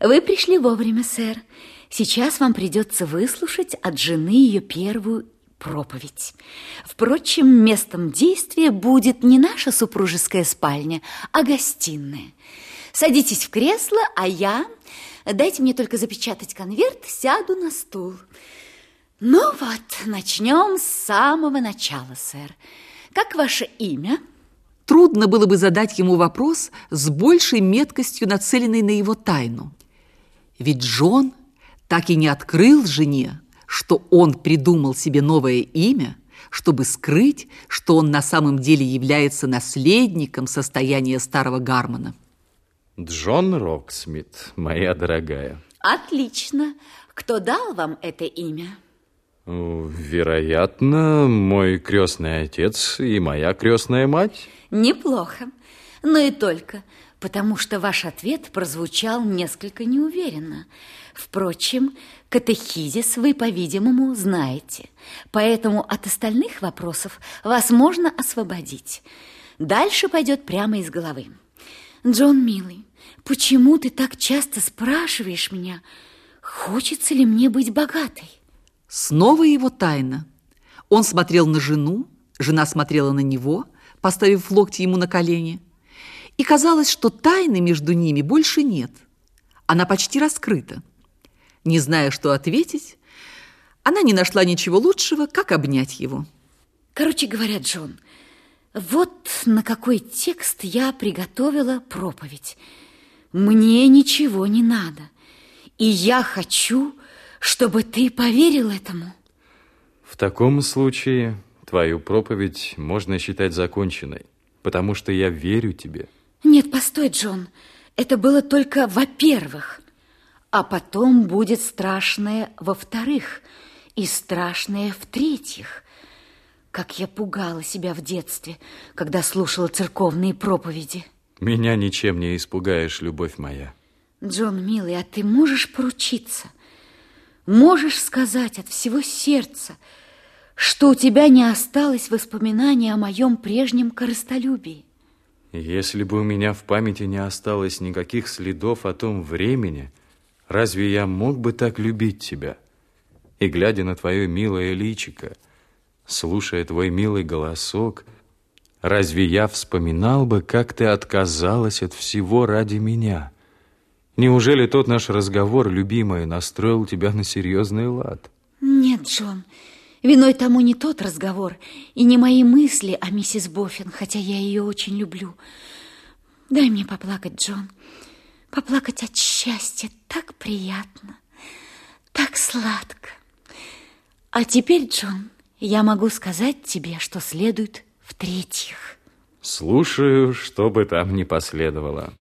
Вы пришли вовремя, сэр. Сейчас вам придется выслушать от жены ее первую проповедь. Впрочем, местом действия будет не наша супружеская спальня, а гостиная. Садитесь в кресло, а я... Дайте мне только запечатать конверт, сяду на стул. Ну вот, начнем с самого начала, сэр. Как ваше имя? Трудно было бы задать ему вопрос с большей меткостью, нацеленной на его тайну. Ведь Джон так и не открыл жене, что он придумал себе новое имя, чтобы скрыть, что он на самом деле является наследником состояния старого Гармона. Джон Роксмит, моя дорогая. Отлично. Кто дал вам это имя? Вероятно, мой крестный отец и моя крестная мать. Неплохо. Но и только потому что ваш ответ прозвучал несколько неуверенно. Впрочем, катехизис вы, по-видимому, знаете, поэтому от остальных вопросов вас можно освободить. Дальше пойдет прямо из головы. Джон, милый, почему ты так часто спрашиваешь меня, хочется ли мне быть богатой? Снова его тайна. Он смотрел на жену, жена смотрела на него, поставив локти ему на колени – и казалось, что тайны между ними больше нет. Она почти раскрыта. Не зная, что ответить, она не нашла ничего лучшего, как обнять его. Короче говоря, Джон, вот на какой текст я приготовила проповедь. Мне ничего не надо, и я хочу, чтобы ты поверил этому. В таком случае твою проповедь можно считать законченной, потому что я верю тебе. Нет, постой, Джон. Это было только во-первых. А потом будет страшное во-вторых. И страшное в-третьих. Как я пугала себя в детстве, когда слушала церковные проповеди. Меня ничем не испугаешь, любовь моя. Джон, милый, а ты можешь поручиться? Можешь сказать от всего сердца, что у тебя не осталось воспоминаний о моем прежнем корыстолюбии? Если бы у меня в памяти не осталось никаких следов о том времени, разве я мог бы так любить тебя? И, глядя на твое милое личико, слушая твой милый голосок, разве я вспоминал бы, как ты отказалась от всего ради меня? Неужели тот наш разговор, любимая, настроил тебя на серьезный лад? Нет, Джон, Виной тому не тот разговор и не мои мысли о миссис Боффин, хотя я ее очень люблю. Дай мне поплакать, Джон. Поплакать от счастья так приятно, так сладко. А теперь, Джон, я могу сказать тебе, что следует в-третьих. Слушаю, что бы там ни последовало.